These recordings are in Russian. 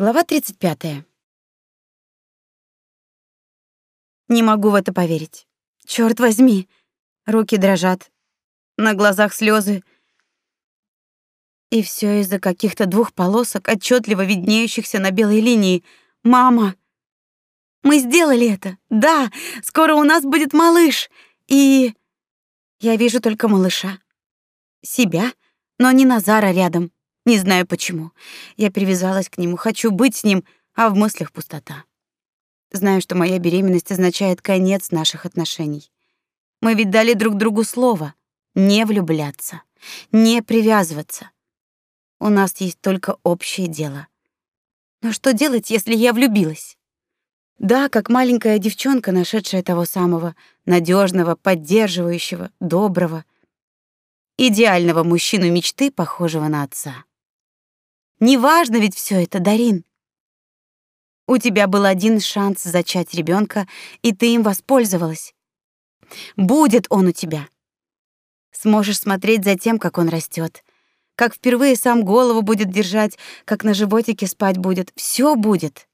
Глава 35. Не могу в это поверить. Черт возьми. Руки дрожат. На глазах слезы. И все из-за каких-то двух полосок, отчетливо виднеющихся на белой линии. Мама. Мы сделали это. Да, скоро у нас будет малыш. И я вижу только малыша. Себя, но не Назара рядом. Не знаю почему. Я привязалась к нему, хочу быть с ним, а в мыслях пустота. Знаю, что моя беременность означает конец наших отношений. Мы ведь дали друг другу слово не влюбляться, не привязываться. У нас есть только общее дело. Но что делать, если я влюбилась? Да, как маленькая девчонка, нашедшая того самого надежного, поддерживающего, доброго, идеального мужчину мечты, похожего на отца. Неважно ведь все это, Дарин. У тебя был один шанс зачать ребенка, и ты им воспользовалась. Будет он у тебя. Сможешь смотреть за тем, как он растет, как впервые сам голову будет держать, как на животике спать будет. Все будет.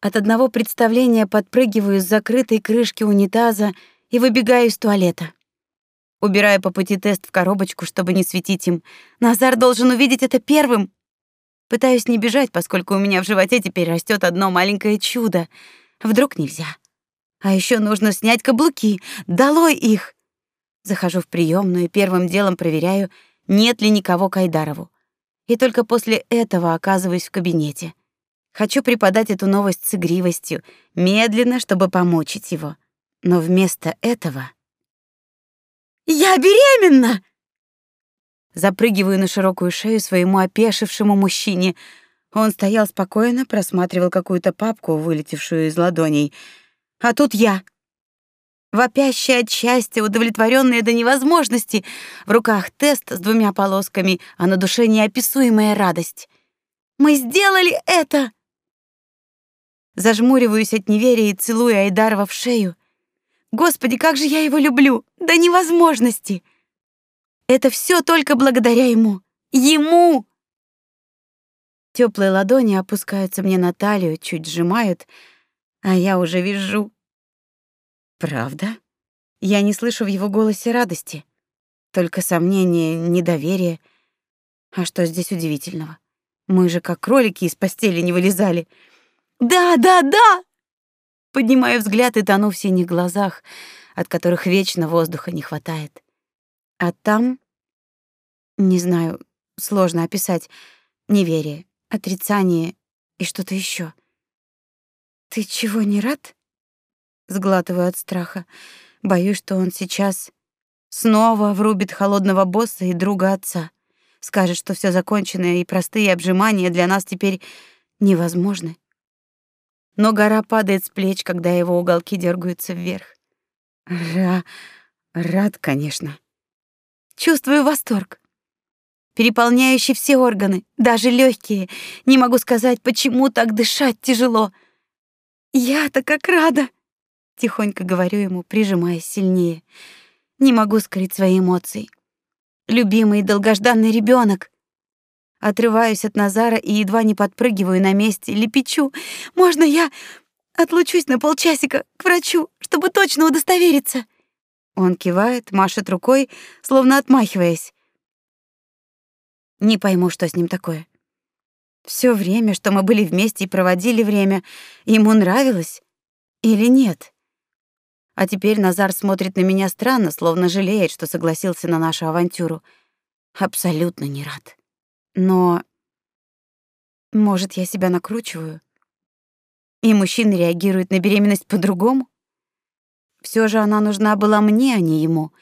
От одного представления подпрыгиваю с закрытой крышки унитаза и выбегаю из туалета. Убираю по пути тест в коробочку, чтобы не светить им. Назар должен увидеть это первым. Пытаюсь не бежать, поскольку у меня в животе теперь растет одно маленькое чудо. Вдруг нельзя. А еще нужно снять каблуки. Долой их. Захожу в приемную и первым делом проверяю, нет ли никого к Айдарову. И только после этого оказываюсь в кабинете. Хочу преподать эту новость с игривостью, медленно, чтобы помучить его. Но вместо этого... «Я беременна!» Запрыгиваю на широкую шею своему опешившему мужчине. Он стоял спокойно, просматривал какую-то папку, вылетевшую из ладоней. А тут я. Вопящая от счастья, удовлетворенная до невозможности. В руках тест с двумя полосками, а на душе неописуемая радость. «Мы сделали это!» Зажмуриваюсь от неверия и целую Айдарова в шею. Господи, как же я его люблю! До невозможности! Это все только благодаря ему. Ему! Теплые ладони опускаются мне на талию, чуть сжимают, а я уже вижу. Правда? Я не слышу в его голосе радости, только сомнение, недоверие. А что здесь удивительного? Мы же как кролики из постели не вылезали. Да, да, да. Поднимаю взгляд и тону в синих глазах, от которых вечно воздуха не хватает. А там, не знаю, сложно описать, неверие, отрицание и что-то еще. Ты чего, не рад? Сглатываю от страха. Боюсь, что он сейчас снова врубит холодного босса и друга отца. Скажет, что все закончено и простые обжимания для нас теперь невозможны. Но гора падает с плеч, когда его уголки дергаются вверх. Ра... рад, конечно. Чувствую восторг, переполняющий все органы, даже легкие. Не могу сказать, почему так дышать тяжело. Я-то как рада, тихонько говорю ему, прижимаясь сильнее. Не могу скрыть свои эмоции. Любимый и долгожданный ребенок. Отрываюсь от Назара и едва не подпрыгиваю на месте, лепечу: "Можно я отлучусь на полчасика к врачу, чтобы точно удостовериться?" Он кивает, машет рукой, словно отмахиваясь. Не пойму, что с ним такое. Все время, что мы были вместе и проводили время, ему нравилось или нет? А теперь Назар смотрит на меня странно, словно жалеет, что согласился на нашу авантюру. Абсолютно не рад. Но может, я себя накручиваю? И мужчины реагируют на беременность по-другому? Все же она нужна была мне, а не ему.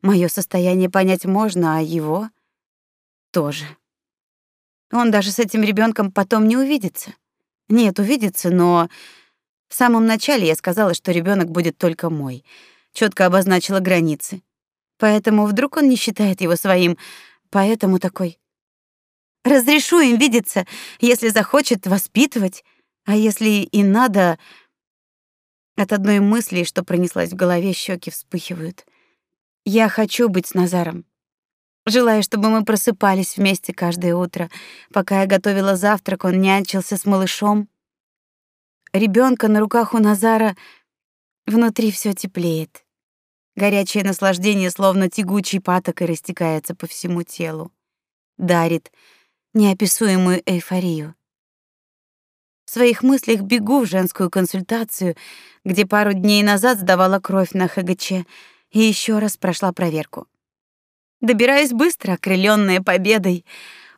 Мое состояние понять можно, а его тоже. Он даже с этим ребенком потом не увидится. Нет, увидится, но в самом начале я сказала, что ребенок будет только мой. Четко обозначила границы. Поэтому вдруг он не считает его своим, поэтому такой. Разрешу им видеться, если захочет воспитывать, а если и надо, от одной мысли, что пронеслась в голове, щеки вспыхивают. Я хочу быть с Назаром. Желаю, чтобы мы просыпались вместе каждое утро. Пока я готовила завтрак, он нянчился с малышом. Ребенка на руках у Назара внутри все теплеет. Горячее наслаждение, словно тягучий патокой, растекается по всему телу. Дарит неописуемую эйфорию. В своих мыслях бегу в женскую консультацию, где пару дней назад сдавала кровь на ХГЧ и еще раз прошла проверку. Добираюсь быстро, окрыленная победой.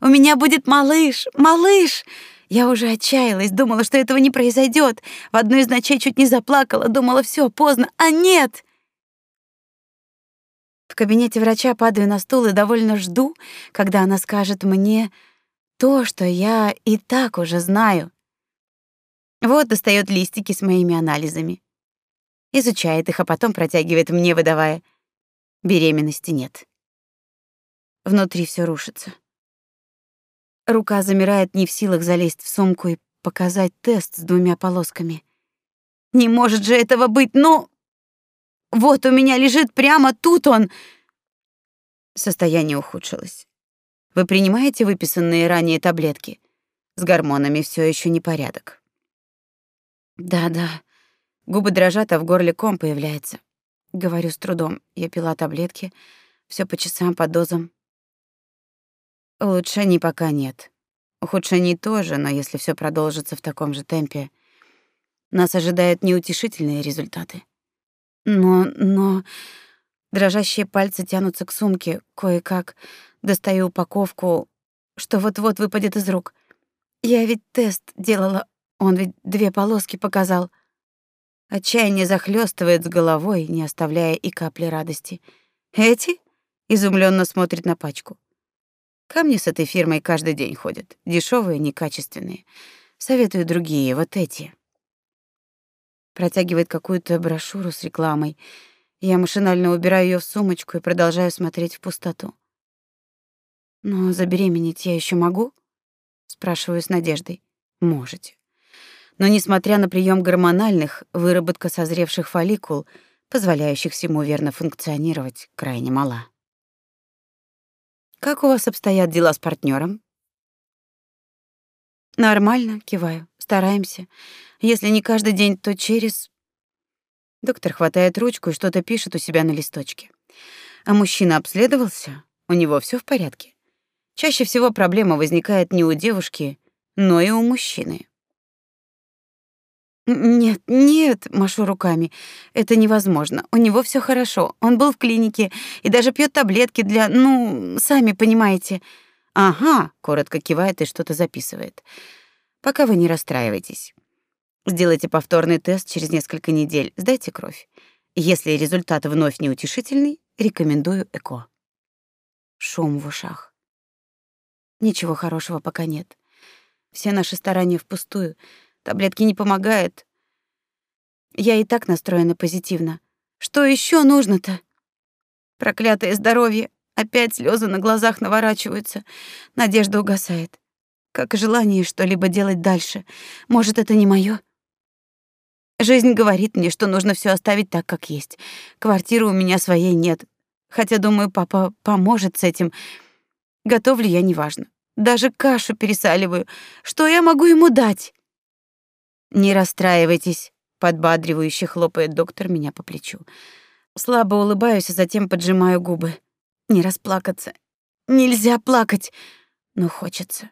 У меня будет малыш, малыш. Я уже отчаялась, думала, что этого не произойдет. В одну из ночей чуть не заплакала, думала, все поздно, а нет. В кабинете врача падаю на стул и довольно жду, когда она скажет мне то, что я и так уже знаю. Вот достает листики с моими анализами. Изучает их, а потом протягивает мне, выдавая: беременности нет. Внутри все рушится. Рука замирает, не в силах залезть в сумку и показать тест с двумя полосками. Не может же этого быть, ну... Вот у меня лежит прямо тут он. Состояние ухудшилось. Вы принимаете выписанные ранее таблетки? С гормонами все еще не порядок. Да-да. Губы дрожат, а в горле ком появляется. Говорю с трудом. Я пила таблетки, все по часам, по дозам. Улучшений пока нет. Ухудшений тоже, но если все продолжится в таком же темпе, нас ожидают неутешительные результаты. Но, но... Дрожащие пальцы тянутся к сумке, кое-как достаю упаковку, что вот-вот выпадет из рук. Я ведь тест делала, он ведь две полоски показал. Отчаяние захлестывает с головой, не оставляя и капли радости. Эти? Изумленно смотрит на пачку. Камни с этой фирмой каждый день ходят, дешевые, некачественные. Советую другие, вот эти протягивает какую-то брошюру с рекламой. Я машинально убираю ее в сумочку и продолжаю смотреть в пустоту. «Но забеременеть я еще могу?» — спрашиваю с надеждой. «Можете. Но несмотря на прием гормональных, выработка созревших фолликул, позволяющих всему верно функционировать, крайне мала». «Как у вас обстоят дела с партнером? «Нормально», — киваю. «Стараемся. Если не каждый день, то через... Доктор хватает ручку и что-то пишет у себя на листочке. А мужчина обследовался? У него все в порядке? Чаще всего проблема возникает не у девушки, но и у мужчины. Нет, нет, машу руками. Это невозможно. У него все хорошо. Он был в клинике и даже пьет таблетки для, ну, сами понимаете. Ага, коротко кивает и что-то записывает. Пока вы не расстраивайтесь. Сделайте повторный тест через несколько недель, сдайте кровь. Если результат вновь неутешительный, рекомендую ЭКО. Шум в ушах. Ничего хорошего пока нет. Все наши старания впустую. Таблетки не помогают. Я и так настроена позитивно. Что еще нужно-то? Проклятое здоровье. Опять слезы на глазах наворачиваются. Надежда угасает. Как желание что-либо делать дальше. Может, это не моё? Жизнь говорит мне, что нужно все оставить так, как есть. Квартиры у меня своей нет. Хотя, думаю, папа поможет с этим. Готовлю я неважно. Даже кашу пересаливаю. Что я могу ему дать? Не расстраивайтесь, подбадривающе хлопает доктор меня по плечу. Слабо улыбаюсь, а затем поджимаю губы. Не расплакаться. Нельзя плакать, но хочется.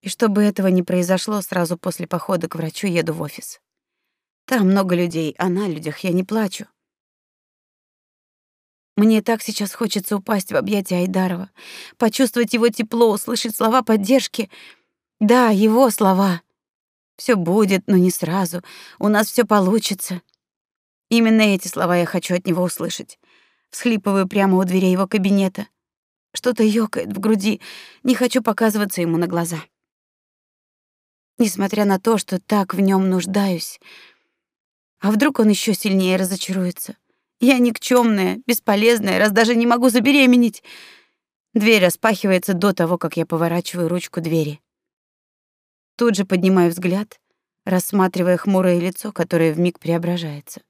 И чтобы этого не произошло, сразу после похода к врачу еду в офис. Там много людей, а на людях я не плачу. Мне так сейчас хочется упасть в объятия Айдарова, почувствовать его тепло, услышать слова поддержки. Да, его слова. Все будет, но не сразу. У нас все получится. Именно эти слова я хочу от него услышать. Всхлипываю прямо у двери его кабинета. Что-то ёкает в груди. Не хочу показываться ему на глаза. Несмотря на то, что так в нем нуждаюсь, а вдруг он еще сильнее разочаруется? Я никчемная, бесполезная, раз даже не могу забеременеть. Дверь распахивается до того, как я поворачиваю ручку двери. Тут же поднимаю взгляд, рассматривая хмурое лицо, которое вмиг преображается.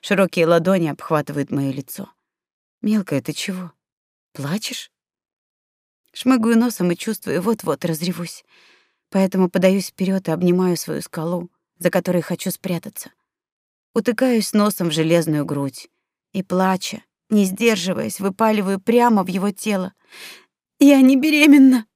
Широкие ладони обхватывают моё лицо. Мелкая, ты чего? Плачешь? Шмыгаю носом и чувствую, вот-вот разревусь. Поэтому подаюсь вперед и обнимаю свою скалу, за которой хочу спрятаться. Утыкаюсь носом в железную грудь и, плача, не сдерживаясь, выпаливаю прямо в его тело. «Я не беременна!»